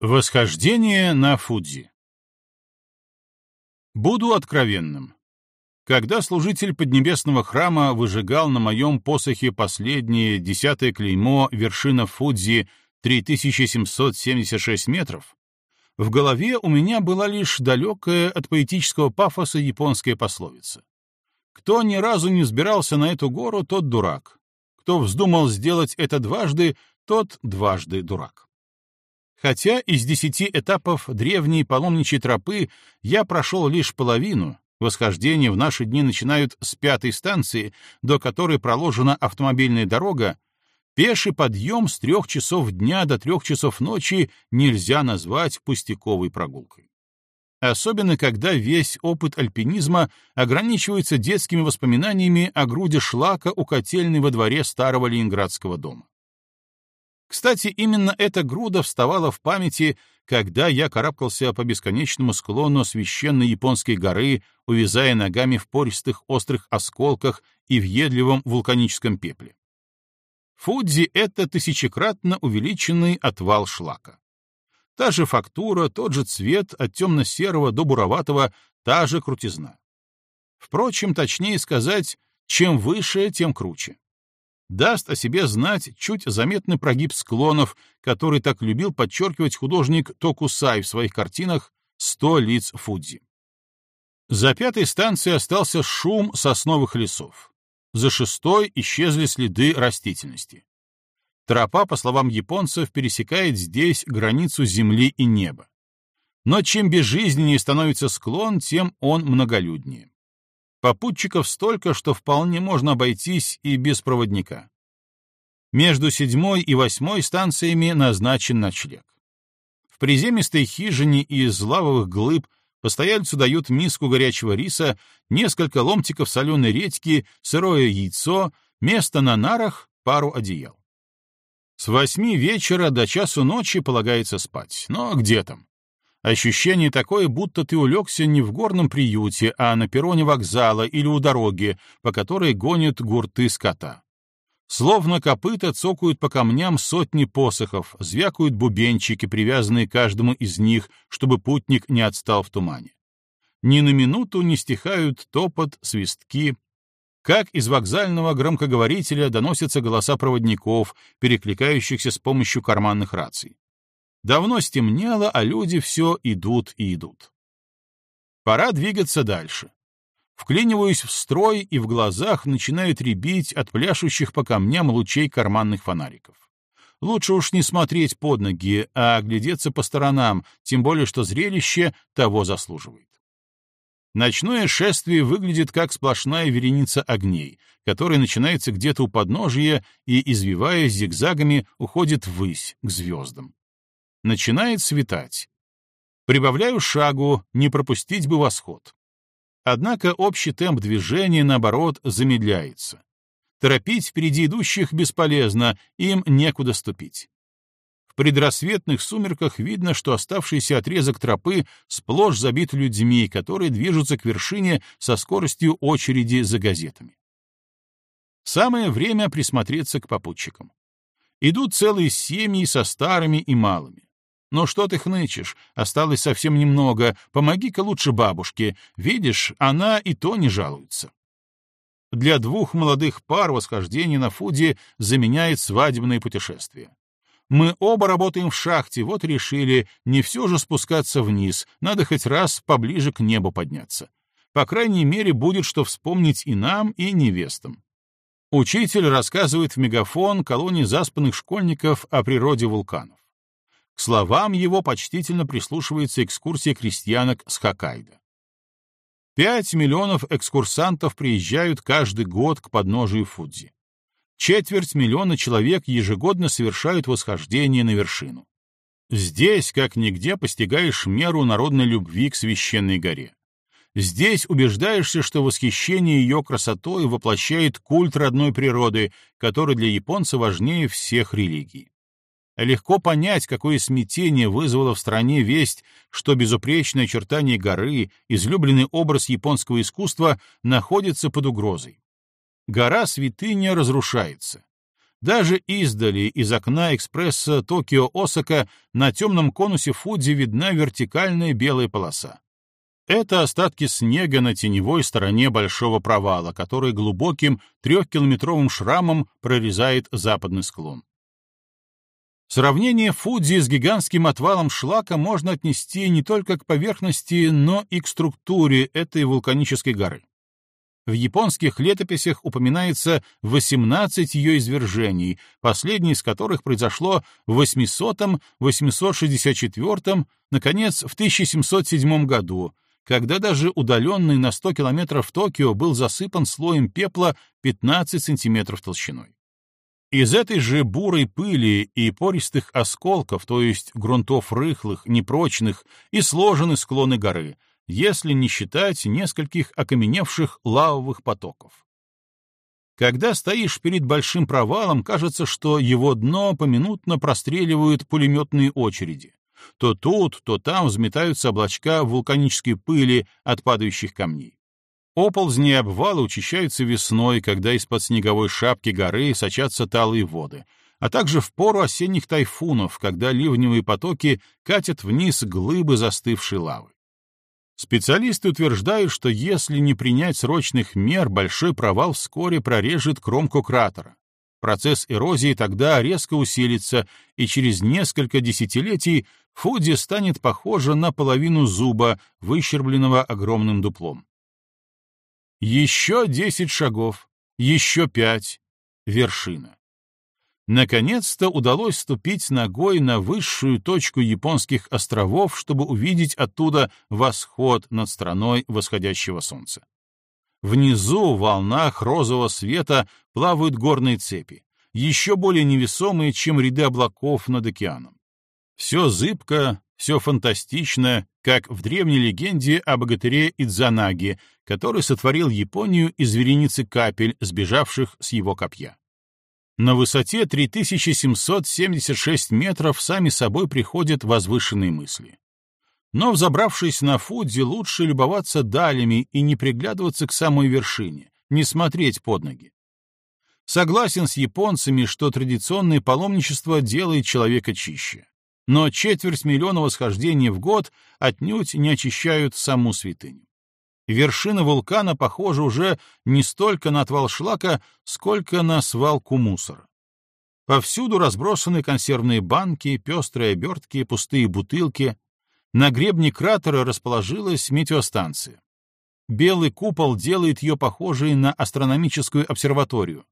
Восхождение на Фудзи Буду откровенным. Когда служитель Поднебесного храма выжигал на моем посохе последнее десятое клеймо вершина Фудзи 3776 метров, в голове у меня была лишь далекая от поэтического пафоса японская пословица. Кто ни разу не взбирался на эту гору, тот дурак. Кто вздумал сделать это дважды, тот дважды дурак. Хотя из десяти этапов древней паломничьей тропы я прошел лишь половину, восхождение в наши дни начинают с пятой станции, до которой проложена автомобильная дорога, пеший подъем с трех часов дня до трех часов ночи нельзя назвать пустяковой прогулкой. Особенно, когда весь опыт альпинизма ограничивается детскими воспоминаниями о груди шлака у котельной во дворе старого ленинградского дома. Кстати, именно эта груда вставала в памяти, когда я карабкался по бесконечному склону священной японской горы, увязая ногами в пористых острых осколках и въедливом вулканическом пепле. Фудзи — это тысячекратно увеличенный отвал шлака. Та же фактура, тот же цвет от темно-серого до буроватого, та же крутизна. Впрочем, точнее сказать, чем выше, тем круче даст о себе знать чуть заметный прогиб склонов, который так любил подчеркивать художник Токусай в своих картинах «Сто лиц Фудзи». За пятой станцией остался шум сосновых лесов. За шестой исчезли следы растительности. Тропа, по словам японцев, пересекает здесь границу земли и неба. Но чем безжизненнее становится склон, тем он многолюднее. Попутчиков столько, что вполне можно обойтись и без проводника. Между седьмой и восьмой станциями назначен ночлег. В приземистой хижине из лавовых глыб постояльцу дают миску горячего риса, несколько ломтиков соленой редьки, сырое яйцо, место на нарах, пару одеял. С восьми вечера до часу ночи полагается спать, но где там? Ощущение такое, будто ты улегся не в горном приюте, а на перроне вокзала или у дороги, по которой гонят гурты скота. Словно копыта цокают по камням сотни посохов, звякают бубенчики, привязанные каждому из них, чтобы путник не отстал в тумане. Ни на минуту не стихают топот, свистки. Как из вокзального громкоговорителя доносятся голоса проводников, перекликающихся с помощью карманных раций. Давно стемнело, а люди все идут и идут. Пора двигаться дальше. Вклиниваюсь в строй, и в глазах начинают рябить от пляшущих по камням лучей карманных фонариков. Лучше уж не смотреть под ноги, а оглядеться по сторонам, тем более что зрелище того заслуживает. Ночное шествие выглядит как сплошная вереница огней, которая начинается где-то у подножия и, извиваясь зигзагами, уходит ввысь, к звездам. Начинает светать. Прибавляю шагу, не пропустить бы восход. Однако общий темп движения, наоборот, замедляется. Торопить впереди идущих бесполезно, им некуда ступить. В предрассветных сумерках видно, что оставшийся отрезок тропы сплошь забит людьми, которые движутся к вершине со скоростью очереди за газетами. Самое время присмотреться к попутчикам. Идут целые семьи со старыми и малыми. «Ну что ты хнычешь? Осталось совсем немного. Помоги-ка лучше бабушке. Видишь, она и то не жалуется». Для двух молодых пар восхождение на Фуде заменяет свадебное путешествие. Мы оба работаем в шахте, вот решили, не все же спускаться вниз, надо хоть раз поближе к небу подняться. По крайней мере, будет что вспомнить и нам, и невестам. Учитель рассказывает в мегафон колонии заспанных школьников о природе вулканов. К словам его почтительно прислушивается экскурсия крестьянок с Хоккайдо. Пять миллионов экскурсантов приезжают каждый год к подножию Фудзи. Четверть миллиона человек ежегодно совершают восхождение на вершину. Здесь, как нигде, постигаешь меру народной любви к священной горе. Здесь убеждаешься, что восхищение ее красотой воплощает культ родной природы, который для японца важнее всех религий. Легко понять, какое смятение вызвало в стране весть, что безупречное очертание горы, излюбленный образ японского искусства, находится под угрозой. Гора-святыня разрушается. Даже издали из окна экспресса Токио-Осака на темном конусе Фудзи видна вертикальная белая полоса. Это остатки снега на теневой стороне большого провала, который глубоким трехкилометровым шрамом прорезает западный склон. Сравнение Фудзи с гигантским отвалом шлака можно отнести не только к поверхности, но и к структуре этой вулканической горы. В японских летописях упоминается 18 ее извержений, последнее из которых произошло в 800-864, наконец, в 1707 году, когда даже удаленный на 100 километров Токио был засыпан слоем пепла 15 сантиметров толщиной. Из этой же бурой пыли и пористых осколков, то есть грунтов рыхлых, непрочных, и сложены склоны горы, если не считать нескольких окаменевших лавовых потоков. Когда стоишь перед большим провалом, кажется, что его дно поминутно простреливают пулеметные очереди. То тут, то там взметаются облачка вулканической пыли от падающих камней. Оползни и обвалы учащаются весной, когда из-под снеговой шапки горы сочатся талые воды, а также в пору осенних тайфунов, когда ливневые потоки катят вниз глыбы застывшей лавы. Специалисты утверждают, что если не принять срочных мер, большой провал вскоре прорежет кромку кратера. Процесс эрозии тогда резко усилится, и через несколько десятилетий Фуди станет похожа на половину зуба, выщербленного огромным дуплом. Еще десять шагов, еще пять — вершина. Наконец-то удалось ступить ногой на высшую точку японских островов, чтобы увидеть оттуда восход над страной восходящего солнца. Внизу в волнах розового света плавают горные цепи, еще более невесомые, чем ряды облаков над океаном. Все зыбко, все фантастично, как в древней легенде о богатыре Идзанаге, который сотворил Японию из вереницы капель, сбежавших с его копья. На высоте 3776 метров сами собой приходят возвышенные мысли. Но, взобравшись на Фудзи, лучше любоваться далями и не приглядываться к самой вершине, не смотреть под ноги. Согласен с японцами, что традиционное паломничество делает человека чище. Но четверть миллиона восхождений в год отнюдь не очищают саму святыню. Вершина вулкана похожа уже не столько на отвал шлака, сколько на свалку мусора. Повсюду разбросаны консервные банки, пестрые обертки, пустые бутылки. На гребне кратера расположилась метеостанция. Белый купол делает ее похожей на астрономическую обсерваторию.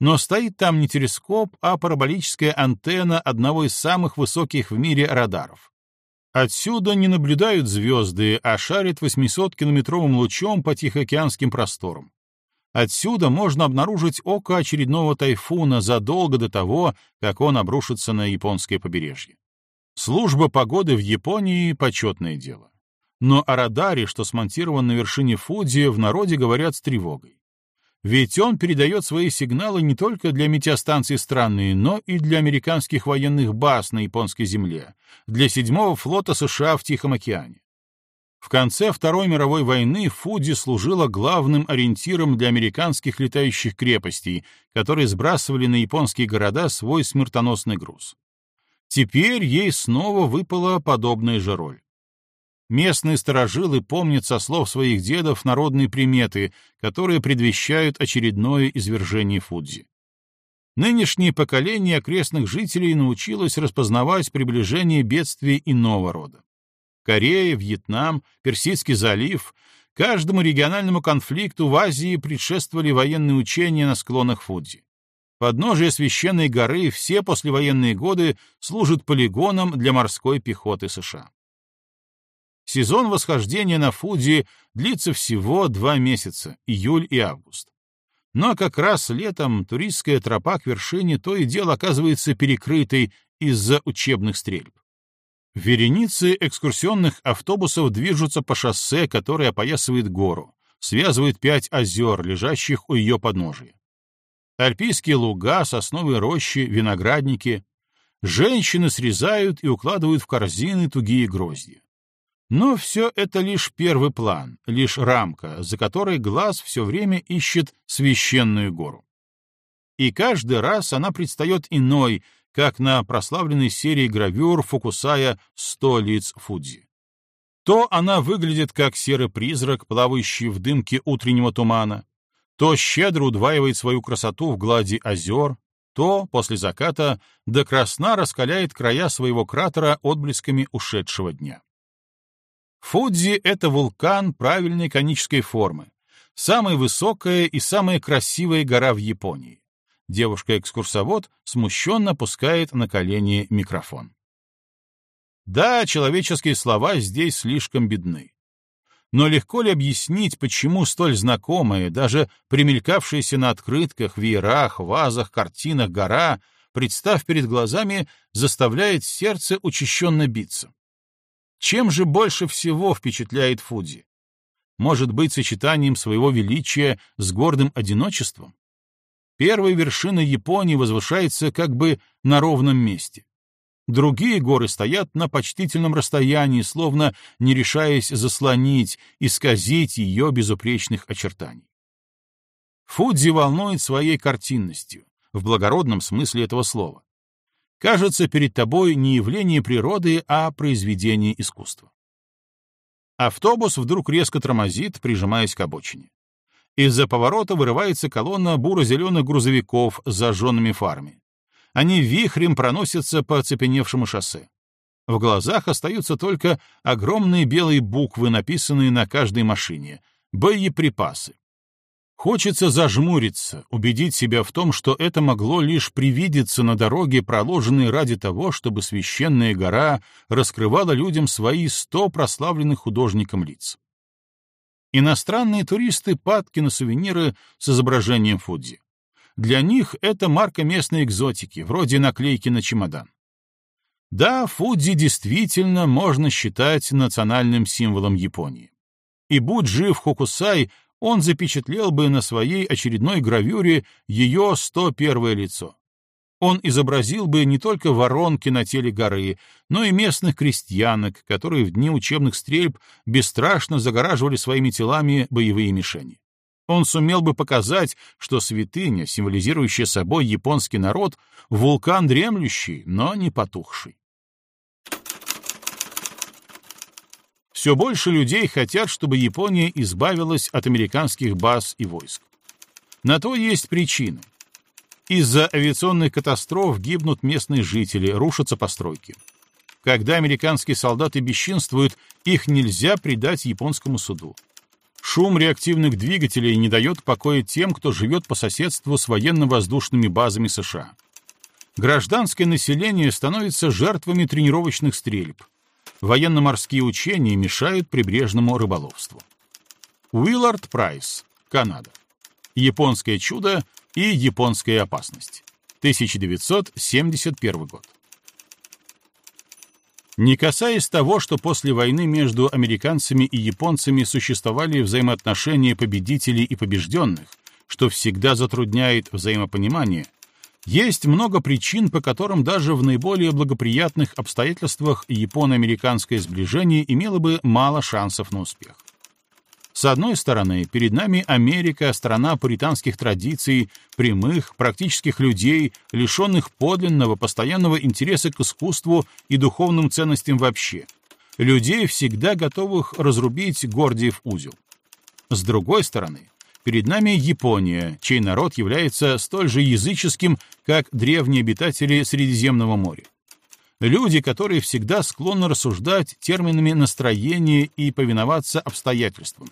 Но стоит там не телескоп, а параболическая антенна одного из самых высоких в мире радаров. Отсюда не наблюдают звезды, а шарят 800-километровым лучом по Тихоокеанским просторам. Отсюда можно обнаружить око очередного тайфуна задолго до того, как он обрушится на японское побережье. Служба погоды в Японии — почетное дело. Но о радаре, что смонтирован на вершине Фудзи, в народе говорят с тревогой. Ведь он передает свои сигналы не только для метеостанций страны, но и для американских военных баз на японской земле, для седьмого флота США в Тихом океане. В конце Второй мировой войны Фудзи служила главным ориентиром для американских летающих крепостей, которые сбрасывали на японские города свой смертоносный груз. Теперь ей снова выпала подобная же роль. Местные сторожилы помнят со слов своих дедов народные приметы, которые предвещают очередное извержение Фудзи. Нынешнее поколение окрестных жителей научилось распознавать приближение бедствий иного рода. Корея, Вьетнам, Персидский залив — каждому региональному конфликту в Азии предшествовали военные учения на склонах Фудзи. Подножие священной горы все послевоенные годы служат полигоном для морской пехоты США. Сезон восхождения на Фудзи длится всего два месяца, июль и август. Но как раз летом туристская тропа к вершине то и дело оказывается перекрытой из-за учебных стрельб. Вереницы экскурсионных автобусов движутся по шоссе, которое опоясывает гору, связывает пять озер, лежащих у ее подножия. Альпийские луга, сосновые рощи, виноградники. Женщины срезают и укладывают в корзины тугие гроздья. Но все это лишь первый план, лишь рамка, за которой глаз все время ищет священную гору. И каждый раз она предстает иной, как на прославленной серии гравюр Фукусая «Сто лиц Фудзи». То она выглядит как серый призрак, плавающий в дымке утреннего тумана, то щедро удваивает свою красоту в глади озер, то, после заката, до красна раскаляет края своего кратера отблесками ушедшего дня. Фудзи — это вулкан правильной конической формы, самая высокая и самая красивая гора в Японии. Девушка-экскурсовод смущенно опускает на колени микрофон. Да, человеческие слова здесь слишком бедны. Но легко ли объяснить, почему столь знакомая, даже примелькавшаяся на открытках, веерах, вазах, картинах гора, представ перед глазами, заставляет сердце учащенно биться? Чем же больше всего впечатляет Фудзи? Может быть, сочетанием своего величия с гордым одиночеством? Первая вершина Японии возвышается как бы на ровном месте. Другие горы стоят на почтительном расстоянии, словно не решаясь заслонить, исказить ее безупречных очертаний. Фудзи волнует своей картинностью, в благородном смысле этого слова. Кажется, перед тобой не явление природы, а произведение искусства. Автобус вдруг резко тормозит, прижимаясь к обочине. Из-за поворота вырывается колонна буро-зеленых грузовиков с зажженными фарами. Они вихрем проносятся по оцепеневшему шоссе. В глазах остаются только огромные белые буквы, написанные на каждой машине — боеприпасы. Хочется зажмуриться, убедить себя в том, что это могло лишь привидеться на дороге, проложенной ради того, чтобы священная гора раскрывала людям свои сто прославленных художником лиц. Иностранные туристы падки на сувениры с изображением Фудзи. Для них это марка местной экзотики, вроде наклейки на чемодан. Да, Фудзи действительно можно считать национальным символом Японии. И будь жив Хокусай, он запечатлел бы на своей очередной гравюре ее 101 лицо он изобразил бы не только воронки на теле горы, но и местных крестьянок, которые в дни учебных стрельб бесстрашно загораживали своими телами боевые мишени. Он сумел бы показать, что святыня, символизирующая собой японский народ, вулкан дремлющий, но не потухший. Все больше людей хотят, чтобы Япония избавилась от американских баз и войск. На то есть причины. Из-за авиационных катастроф гибнут местные жители, рушатся постройки. Когда американские солдаты бесчинствуют, их нельзя предать японскому суду. Шум реактивных двигателей не дает покоя тем, кто живет по соседству с военно-воздушными базами США. Гражданское население становится жертвами тренировочных стрельб. Военно-морские учения мешают прибрежному рыболовству. Уиллард Прайс, Канада. Японское чудо и японская опасность. 1971 год. Не касаясь того, что после войны между американцами и японцами существовали взаимоотношения победителей и побежденных, что всегда затрудняет взаимопонимание, есть много причин, по которым даже в наиболее благоприятных обстоятельствах японо-американское сближение имело бы мало шансов на успех. С одной стороны, перед нами Америка, страна пуританских традиций, прямых, практических людей, лишенных подлинного, постоянного интереса к искусству и духовным ценностям вообще, людей, всегда готовых разрубить Гордиев узел. С другой стороны, перед нами Япония, чей народ является столь же языческим, как древние обитатели Средиземного моря. Люди, которые всегда склонны рассуждать терминами настроения и повиноваться обстоятельствам.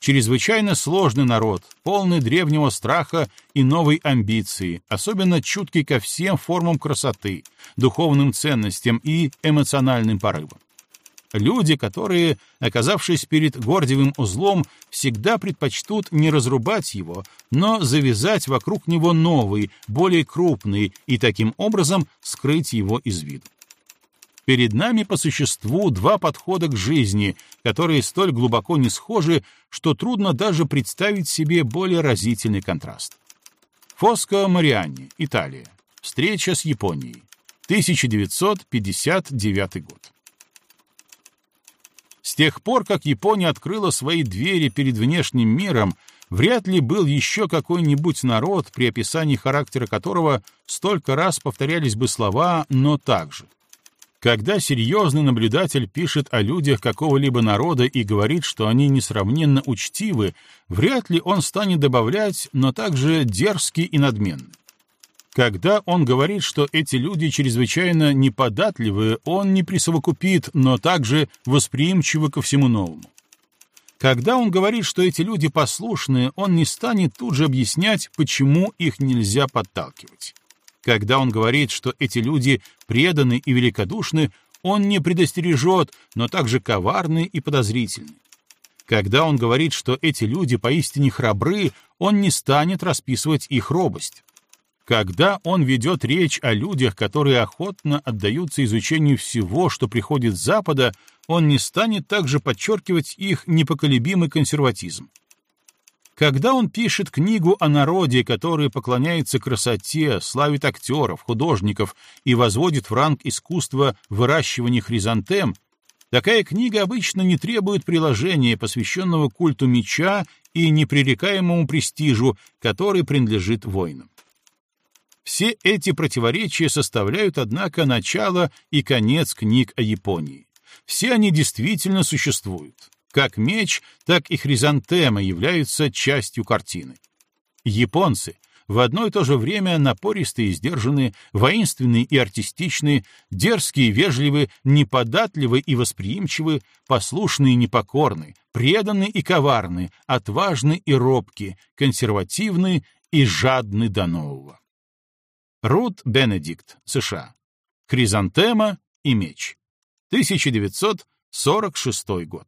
Чрезвычайно сложный народ, полный древнего страха и новой амбиции, особенно чуткий ко всем формам красоты, духовным ценностям и эмоциональным порывам. Люди, которые, оказавшись перед гордевым узлом, всегда предпочтут не разрубать его, но завязать вокруг него новый, более крупный и таким образом скрыть его из виду. Перед нами по существу два подхода к жизни, которые столь глубоко не схожи, что трудно даже представить себе более разительный контраст. Фоско Марианни, Италия. Встреча с Японией. 1959 год. Тех пор, как Япония открыла свои двери перед внешним миром, вряд ли был еще какой-нибудь народ, при описании характера которого столько раз повторялись бы слова «но также». Когда серьезный наблюдатель пишет о людях какого-либо народа и говорит, что они несравненно учтивы, вряд ли он станет добавлять, но также дерзкий и надменный. Когда он говорит, что эти люди чрезвычайно неподатливы, он не присовокупит, но также восприимчивы ко всему новому. Когда он говорит, что эти люди послушные, он не станет тут же объяснять, почему их нельзя подталкивать. Когда он говорит, что эти люди преданы и великодушны, он не предостережет, но также коварны и подозрительны. Когда он говорит, что эти люди поистине храбры, он не станет расписывать их робость. Когда он ведет речь о людях, которые охотно отдаются изучению всего, что приходит с Запада, он не станет также подчеркивать их непоколебимый консерватизм. Когда он пишет книгу о народе, который поклоняется красоте, славит актеров, художников и возводит в ранг искусства выращивания хризантем, такая книга обычно не требует приложения, посвященного культу меча и непререкаемому престижу, который принадлежит воинам. Все эти противоречия составляют, однако, начало и конец книг о Японии. Все они действительно существуют. Как меч, так и хризантема являются частью картины. Японцы в одно и то же время напористые и сдержанные, воинственные и артистичные, дерзкие и вежливые, неподатливые и восприимчивые, послушные и непокорные, преданные и коварные, отважные и робкие, консервативные и жадны до нового. Рут Бенедикт, США. Хризантема и меч. 1946 год.